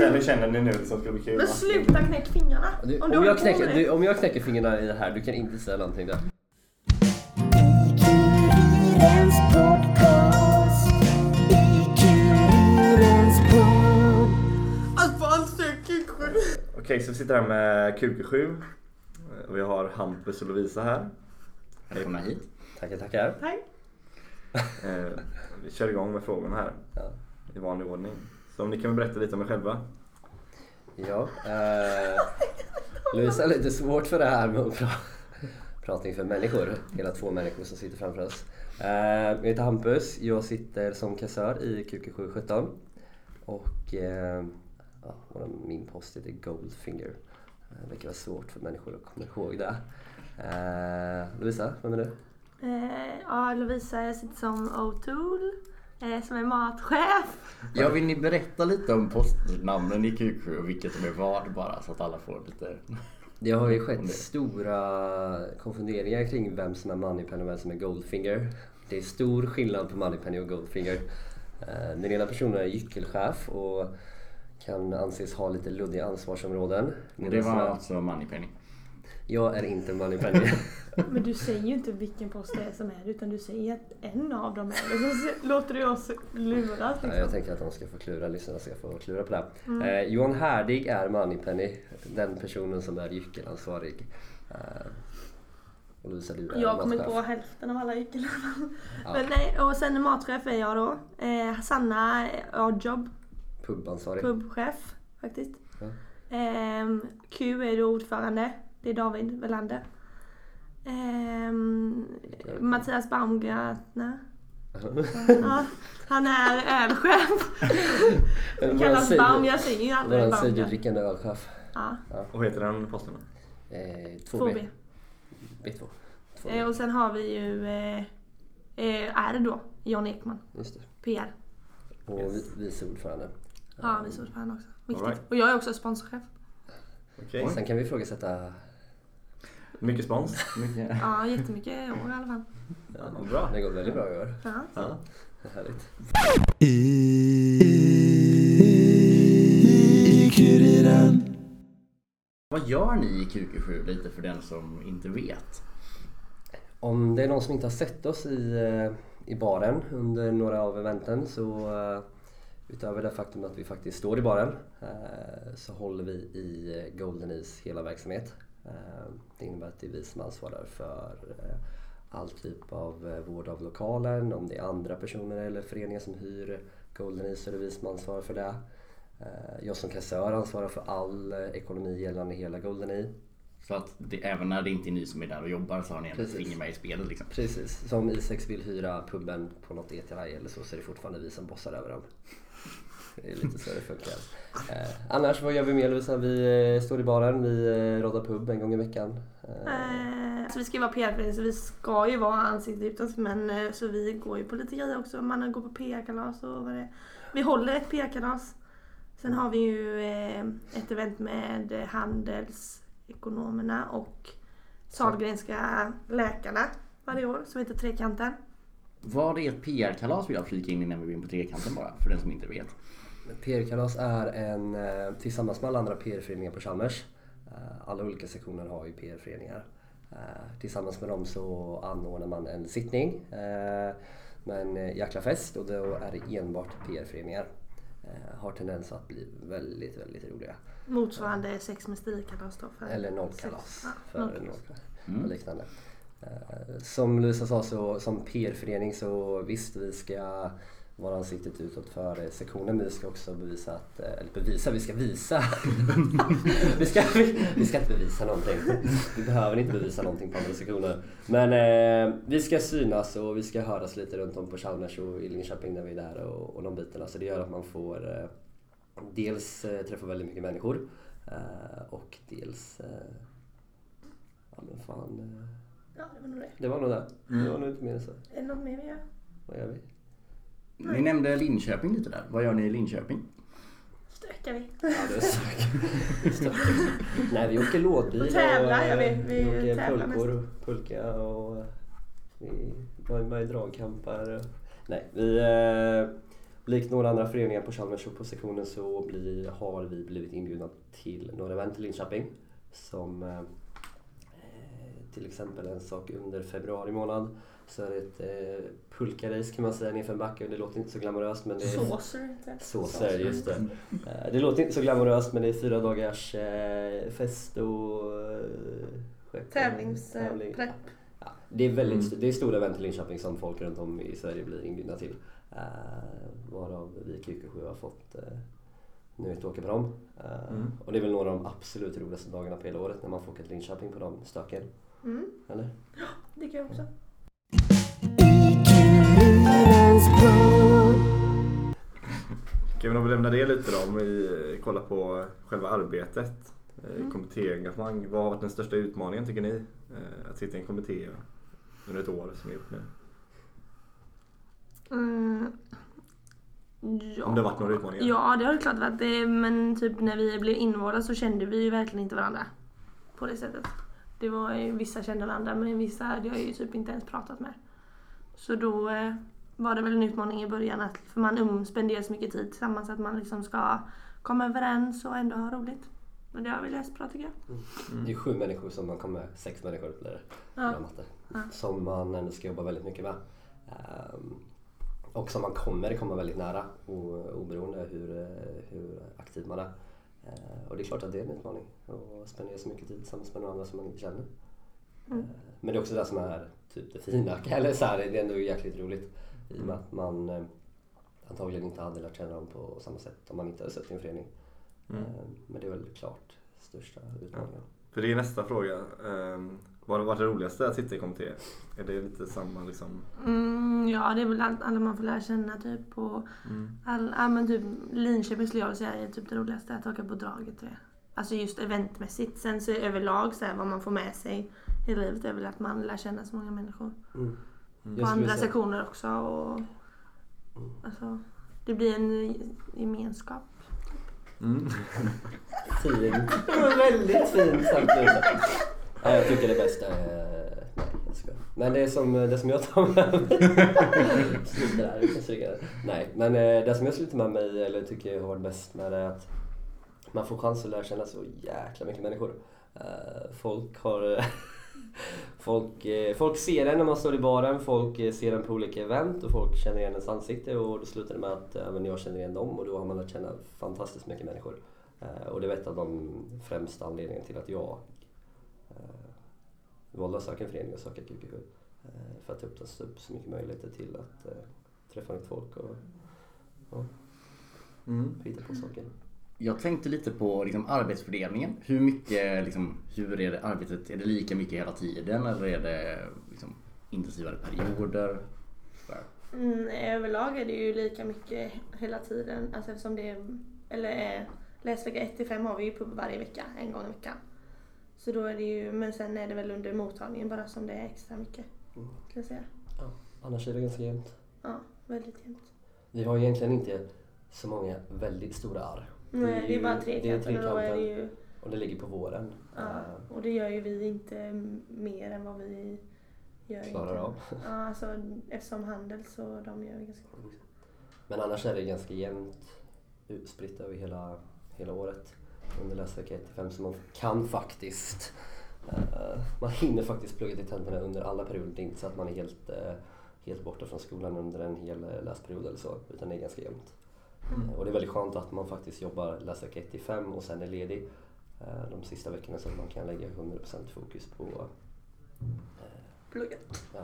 säga, hur känner ni nu som ska bli kul? Men sluta knäck fingrarna. Du, Om om, jag knäcker, du, om jag knäcker fingrarna i det här, du kan inte säga någonting där. Alltså. Okej, så vi sitter här med QQ7. Och vi har Hampus och Lovisa här. Välkomna hit. Tackar, tackar. Tack. Eh, vi kör igång med frågorna här Ja. i vanlig ordning. Så om ni kan väl berätta lite om er själva. Ja, eh, Louise har lite svårt för det här med att pra- prata inför människor. Hela två människor som sitter framför oss. Eh, jag heter Hampus, jag sitter som kassör i QQ717. Och eh, ja, min post heter Goldfinger. Eh, Det verkar vara svårt för människor att komma ihåg det. Eh, Lovisa, vem är du? Eh, ja, Lovisa jag sitter som O'Toole. Eh, som är matchef. Ja, vill ni berätta lite om postnamnen i QQ och vilket som är vad bara så att alla får lite... Det har ju skett stora konfunderingar kring vem som är Moneypenny och vem som är Goldfinger. Det är stor skillnad på Moneypenny och Goldfinger. Eh, Den ena personen är gyckelchef och kan anses ha lite luddiga ansvarsområden. Det var alltså Moneypenny. Jag är inte Moneypenny. Men du säger ju inte vilken post det är som är utan du säger att en av dem är det. Så låter du oss luras Ja, liksom. jag tänker att de ska få klura, lyssnarna ska få klura på det. Mm. Eh, Johan Härdig är Moneypenny, den personen som är gyckelansvarig. Eh, och Lovisa, du är Jag har kommit på hälften av alla gycklar. Ja. Men nej, och sen matchef är jag då. Eh, Sanna är oddjob, Pubansvarig. pubchef faktiskt. Ja. Ehm, Q är då ordförande. Det är David Welander. Ehm, Mattias Baumgartner. Ja, han är ölchef. Kallas Baum, jag säger ju aldrig Våran Baumgartner. sidodrickande ölchef. Ja, Och heter den posten? Eh, 2B. 2B. B2. 2B. Eh, och sen har vi ju eh, eh, R då, Jan Ekman. Just det. PR. Och vi- vice ordförande. Ja, vice ordförande också. Viktigt. Right. Och jag är också sponsorchef. Okej. Sen kan vi ifrågasätta... Mycket spons. Mycket. Ja, jättemycket i år i alla fall. Ja, bra. Det går väldigt bra i år. Ja. Ja. Härligt. Vad gör ni i QQ7 lite för den som inte vet? Om det är någon som inte har sett oss i, eh, i baren under några av eventen så eh, utöver det faktum att vi faktiskt står i baren eh, så håller vi i Golden Ease hela verksamhet. Eh, Det innebär att det är vi som ansvarar för eh, all typ av eh, vård av lokalen. Om det är andra personer eller föreningar som hyr Golden Ease så är det vi som ansvarar för det. Jag som kassör ansvarar för all ekonomi gällande hela Golden Ease. Så att det, även när det inte är ni som är där och jobbar så har ni ändå ett finger med i spelet liksom. Precis, så om Isex vill hyra puben på något ETI eller så så är det fortfarande vi som bossar över dem. Det är lite så det funkar. Eh, annars, vad gör vi mer Lovisa? Vi eh, står i baren, vi eh, roddar pub en gång i veckan. Eh, Eh, så vi ska ju vara PR-förening så vi ska ju vara ansiktet utåt men eh, så vi går ju på lite grejer också. Man går på PR-kalas och vad det är. Vi håller ett PR-kalas. Sen har vi ju eh, ett event med handelsekonomerna och Sahlgrenska läkarna varje år som heter Trekanten. Vad är ett PR-kalas vill jag flika in innan vi går in på trekanten bara, för den som inte vet. PR-kalas är en, eh, tillsammans med alla andra PR-föreningar på Chalmers. eh, Alla olika sektioner har ju PR-föreningar. Eh, Tillsammans med dem så anordnar man en sittning med en jäkla fest och då är det enbart PR-föreningar. Har tendens att bli väldigt, väldigt roliga. Motsvarande sex med stilkalas då. För Eller nollkalas. För nollkalas. nollkalas Mm. och liknande. Som Lovisa sa så som PR-förening så visst vi ska vara ansiktet utåt för sektionen men vi ska också bevisa att, eh, eller bevisa, vi ska visa. vi, ska, vi, vi ska inte bevisa någonting. Vi behöver inte bevisa någonting på andra sektioner. Men eh, vi ska synas och vi ska höras lite runt om på Chalmers och i Linköping när vi är där och, och de bitarna. Så det gör att man får eh, dels eh, träffa väldigt mycket människor eh, och dels eh, Ja men fan. eh, Ja, det var nog det. Det var nog det. Det var nog inte mer än så. Är det något mer vi gör? Vad gör vi? Ni nämnde Linköping lite där. Vad gör ni i Linköping? Stökar vi. Ja, det. Stökigt. Nej, vi åker lådbil Och tävlar och, gör vi. eh, Vi åker tävlar pulkor och pulka och vi var med i dragkampar. Nej, vi, eh, likt några andra föreningar på Chalmers och på sektionen så blir, har vi blivit inbjudna till några event i Linköping. Som eh, till exempel en sak under februari månad så är det ett eh, pulkarace kan man säga nerför en backe. Det låter inte så glamoröst men det är... Det. Såser, just det. Eh, Det låter inte så glamoröst men det är fyra dagars eh, fest och eh, tävling. Tävlingsprepp. Ja, det är väldigt Mm. det är stora event i Linköping som folk runt om i Sverige blir inbjudna till. Varav vi i QQ7 har fått uh, nu ett åka på dem. Eh, Mm. Och det är väl några av de absolut roligaste dagarna på hela året när man får åka till Linköping på de stöken. Mm, Eller? det kan jag också. Kan vi nog lämna det lite då om vi kollar på själva arbetet. Eh, Mm. Kommittéengagemang. Vad har varit den största utmaningen tycker ni? Eh, Att sitta i en kommitté under ett år som vi gjort nu. Mm. Ja. Om det har varit några utmaningar? Ja, det har det klart varit. Det, men typ när vi blev invalda så kände vi ju verkligen inte varandra. På det sättet. Det var ju, vissa kände varandra men vissa hade jag ju typ inte ens pratat med. Så då var det väl en utmaning i början att för man um, spenderar så mycket tid tillsammans att man liksom ska komma överens och ändå ha roligt. Men det har vi läst bra tycker jag. Det är sju människor som man kommer, sex människor blir det. Ja. Ja. Matte, Ja. Som man ändå ska jobba väldigt mycket med. Ehm, och som man kommer komma väldigt nära o- oberoende hur, hur aktiv man är. Eh, och det är klart att det är en utmaning att spendera så mycket tid tillsammans med några andra som man inte känner. Mm. Eh, men det är också det som är typ det fina, eller så här, det är ändå jäkligt roligt i och med att man eh, antagligen inte hade lärt känna dem på samma sätt om man inte hade suttit i en förening. Mm. Eh, men det är väl klart största utmaningen. För det är nästa fråga. Um, vad varit det roligaste att sitta i kommitté? Är det lite samma liksom? Mm, ja, det är väl allt, alla man får lära känna typ. Och all, ja, men typ Linköping skulle jag säga är typ det roligaste att åka på draget. Tror jag. Alltså just eventmässigt. Sen så överlag så här, vad man får med sig i livet är väl att man lär känna så många människor. Mm. På Jag skulle andra säga- sektioner också. Och, alltså, det blir en gemenskap. Mm. Fint. Det var väldigt fint Lisa. Ja, jag tycker det bästa är... Nej, jag skojar. Men det som, det som jag tar med mig... Sluta där. Nej, men eh, det som jag slutar med mig, eller tycker jag har varit bäst med det är att man får chans att lära känna så jäkla mycket människor. Eh, Folk har... Folk, eh, folk ser en när man står i baren, folk eh, ser en på olika event och folk känner igen ens ansikte och då slutar det med att även jag känner igen dem och då har man lärt känna fantastiskt mycket människor. Eh, Och det var ett av de främsta anledningarna till att jag eh, valde att söka en förening och söka QQ7. Eh, För att öppna upp så mycket möjligheter till att eh, träffa nytt folk och ja, Mm. hitta på saker. Jag tänkte lite på liksom, arbetsfördelningen. Hur mycket, liksom, hur är det arbetet? Är det lika mycket hela tiden eller är det liksom, intensivare perioder? Mm, överlag är det ju lika mycket hela tiden. Alltså eftersom det är, eller är, läsvecka 1 till 5 har vi ju pub varje vecka, en gång i veckan. Så då är det ju, men sen är det väl under mottagningen bara som det är extra mycket. Mm. Kan jag säga. Ja, annars är det ganska jämnt. Ja, väldigt jämnt. Vi har egentligen inte så många väldigt stora arr. Nej, det är bara det är trekanten och då är det ju, och det ligger på våren. ja, Eh, och det gör ju vi inte mer än vad vi gör. Klarar av. Ja, alltså eftersom handel så de gör ju ganska Men annars är det ganska jämnt utspritt över hela, hela året under läsvecka 1 till 5 så man kan faktiskt eh, man hinner faktiskt plugga till tentorna under alla perioder. Det är inte så att man är helt, eh, helt borta från skolan under en hel läsperiod eller så utan det är ganska jämnt. Eh, Och det är väldigt skönt att man faktiskt jobbar läsvecka 1 till 5 och sen är ledig eh, de sista veckorna så att man kan lägga 100% fokus på eh, pluggat. ja,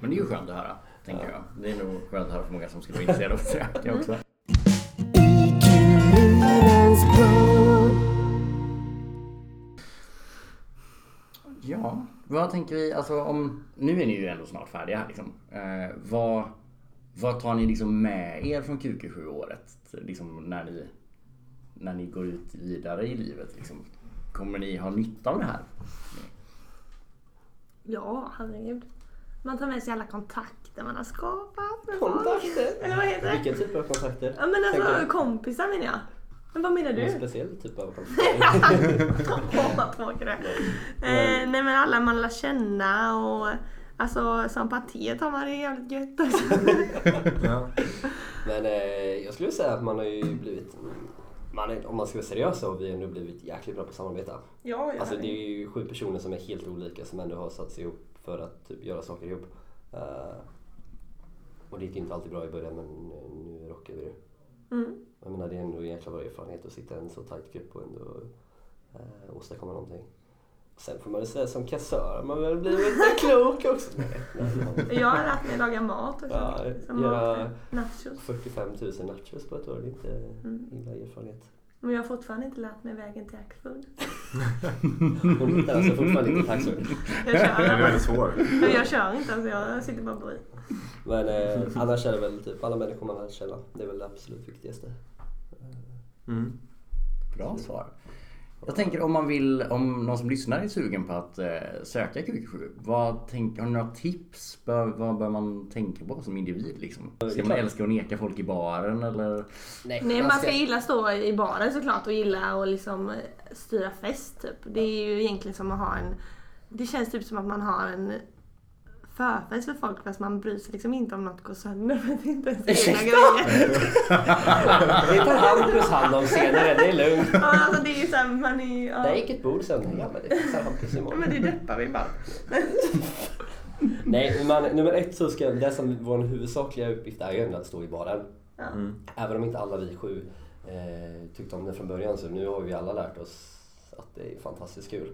Men det är ju skönt att höra, tänker Ja. jag. Det är nog skönt att höra för många som skulle vara intresserade av att söka också. Podd. Ja, vad tänker vi, alltså om, nu är ni ju ändå snart färdiga här liksom. Eh, vad, vad tar ni liksom med er från QQ7-året? Liksom när ni, när ni går ut vidare i livet liksom. Kommer ni ha nytta av det här? Ja, herregud. Man tar med sig alla kontakter man har skapat med folk. Kontakter? Eller vad heter det? Vilken typ av kontakter? Ja men alltså kompisar menar jag. Men vad menar En du? speciell typ av kontakter? Åh, vad tråkigt det eh, Nej men alla man lär känna och alltså som partiet har man det jävligt gött också. Ja. Men eh, jag skulle säga att man har ju blivit, man är, om man ska vara seriös så har vi ändå blivit jäkligt bra på att samarbeta. Ja. Alltså det är ju sju personer som är helt olika som ändå har satt sig ihop för att typ göra saker ihop. Eh, och det gick inte alltid bra i början men eh, nu rockar vi det. Mm. Jag menar det är ändå en jäkla bra erfarenhet att sitta i en så tajt grupp och ändå eh, åstadkomma någonting. Sen får man väl säga som kassör, man väl blivit lite klok också. Nej, nej. Jag har lärt mig laga mat också. Ja, Som göra- nachos. 45 000 nachos på ett år, det är inte Mm. illa erfarenhet. Men jag har fortfarande inte lärt mig vägen till Axfood. Hon hittar alltså fortfarande inte taxor. Jag Den är kör, väldigt svår. men jag kör inte, alltså jag sitter bara bredvid. Men eh, annars är det väl typ alla människor man lär känna. Det är väl det absolut viktigaste. Mm. Bra svar. Jag tänker om man vill, om någon som lyssnar är sugen på att eh, söka QQ7. Vad tänk, har ni några tips? Bör, vad bör man tänka på som individ liksom? Ska man älska att neka folk i baren eller? Nej, man ska gilla stå i baren såklart och gilla att liksom styra fest typ. Det är ju egentligen som att ha en... Det känns typ som att man har en förfest för folk fast man bryr sig liksom inte om något går sönder för det inte ens är egna grejer. Det tar Hampus hand om senare, det är lugnt. Ja, alltså det är ju såhär, man är ju... Där Ja. gick ett bord sönder. Ja men det fixar Hampus Ja, imorgon. Men det deppar vi bara. Nej, man, nummer ett så ska det som vår huvudsakliga uppgift är ju ändå att stå i baren. Ja. Mm. Även om inte alla vi sju eh, tyckte om det från början så nu har vi alla lärt oss att det är fantastiskt kul.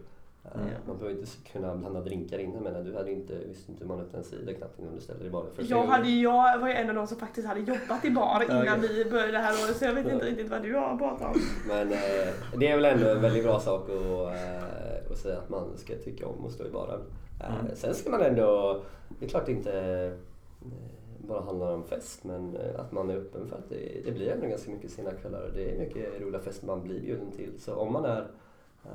Eh, Ja. Man behöver inte kunna blanda drinkar innan men du hade inte, visste inte hur man öppnar en cider knappt innan du ställde dig i baren. Jag, hade, jag var ju en av de som faktiskt hade jobbat i bar innan vi började det här året så jag vet inte riktigt vad du har pratat om. Men eh, det är väl ändå en väldigt bra sak att, eh, att säga att man ska tycka om att stå i baren. Eh, Mm. Sen ska man ändå, det är klart inte eh, bara handlar om fest men eh, att man är öppen för att det, det blir ändå ganska mycket sena kvällar och det är mycket roliga fester man blir bjuden till. Så om man är eh,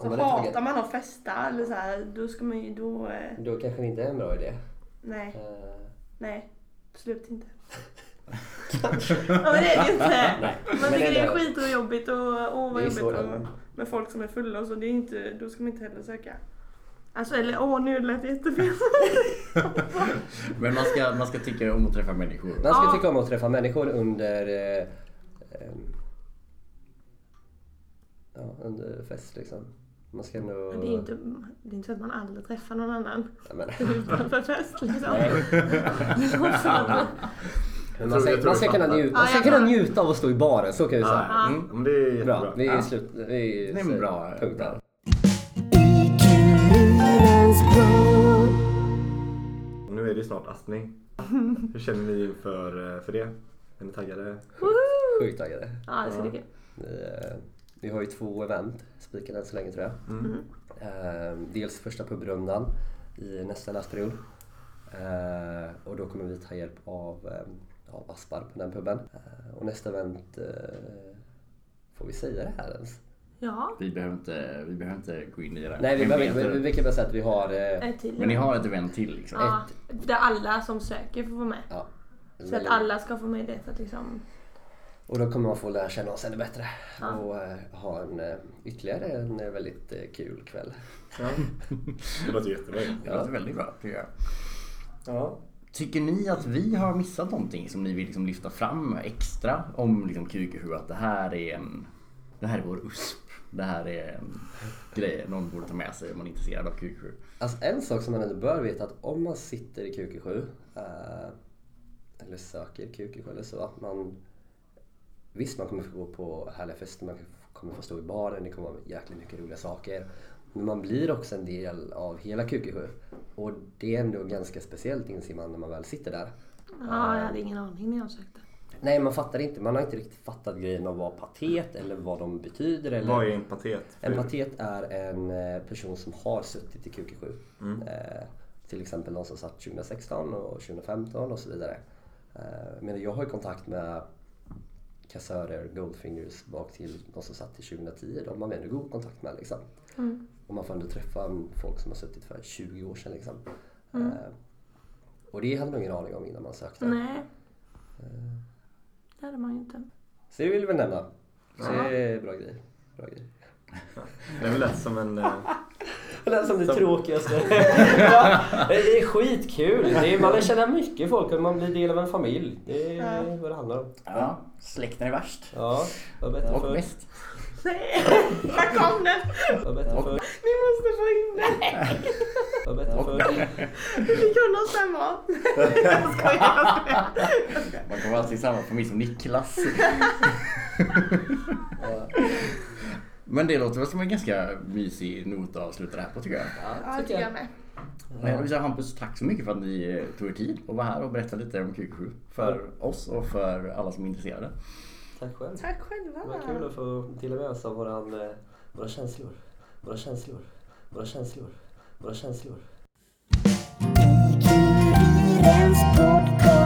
Så man hatar taggad, man att festa eller så här, då ska man ju då... Eh, då kanske det inte är en bra idé. nej, Eh, nej. Absolut inte. ja men det är det inte. Nej, Man men tycker det är skit och jobbigt och åh vad jobbigt och, med folk som är fulla och så. Det är inte, då ska man inte heller söka. Alltså eller åh nu lät det jättefel. Men man ska, man ska tycka om att träffa människor. Man ska Ja. tycka om att träffa människor under eh, ehm, ja, under fest liksom. Man ska ändå... Det är inte, det är inte så att man aldrig träffar någon annan men, utanför fest liksom. Men man ska, man ska, kunna, njuta, man ska kunna njuta av att stå i baren, så kan vi säga. Ja, mm. men det är jättebra. Bra, vi är Ja. slut. Vi är, Det är en bra- punkt där. Nu är det snart astning. Hur känner ni inför för det? Är ni taggade? Sjukt taggade. Ja det ska bli kul. Vi, har ju två event spikade än så länge tror jag. Mm. Eh, dels första pubrundan i nästa lastperiod. Eh, och då kommer vi ta hjälp av, eh, av Aspar på den puben. Eh, och nästa event, eh, får vi säga det här ens? Ja, Vi behöver inte, vi behöver inte gå in i det. Nej, vi, behöver, vi, vi kan bara säga att vi har... Eh, ett till. Men ni har ett event till liksom? ja, där alla som söker får vara med. ja, Så att alla ska få möjlighet att liksom... Och då kommer man få lära känna oss ännu bättre Ja. och eh, ha en, eh, ytterligare en eh, väldigt kul kväll. Ja. Det låter jättebra. Det låter väldigt bra tycker jag. Ja. Tycker ni att vi har missat någonting som ni vill liksom lyfta fram extra om liksom QQ7? Att det här är en... Det här är vår USP. Det här är en grej någon borde ta med sig om man är intresserad av QQ7. Alltså en sak som man ändå bör veta att om man sitter i QQ7 eh, eller söker QQ7 eller så att man Visst man kommer få gå på härliga fester, man kommer få stå i baren, det kommer vara jäkligt mycket roliga saker. Men man blir också en del av hela QQ7. Och det är ändå ganska speciellt inser man när man väl sitter där. Ja, jag hade ingen aning när jag sökte. Nej man fattar inte, man har inte riktigt fattat grejen av vad patet eller vad de betyder. Eller... Vad är en patet? En patet är en eh, person som har suttit i QQ7. Mm. Eh, till exempel någon som satt 2016 och 2015 och så vidare. Eh, men jag har ju kontakt med kassörer, Goldfingers bak till de som satt till 2010. De har vi ändå god kontakt med liksom. Mm. Och man får ändå träffa folk som har suttit för 20 år sedan liksom. Mm. Eh, och det hade man ingen aning om innan man sökte. Nej. Det hade man ju inte. Så det vill vi nämna. Så Ja. det är bra grej. Bra grej. Det lätt som en... eh, Det som det Som- tråkigaste. ja, det är skitkul. Det är, man lär känna mycket folk och man blir del av en familj. Det är Ja. vad det handlar om. Ja, släkten är värst. Ja, vad bättre Och bäst. Nej, där kom den! Vad bättre Och- för. Ni måste få in den! Vad bättre för. Vi kunde ha stämma. Jag skojar, jag skojar. Man kan vara alltid i samma familj som Niklas. Ja, Men det låter väl som en ganska mysig not att avsluta det här på tycker jag. Ja, det tycker jag med. Men jag vill säga Hampus, tack så mycket för att ni eh, tog er tid och var här och berättade lite om QQ7 för oss och för alla som är intresserade. Tack själv. Tack Det själva. var kul att få dela med oss av våran, eh, våra känslor. Våra känslor. Våra känslor. Våra känslor. IQ-djurens podcast.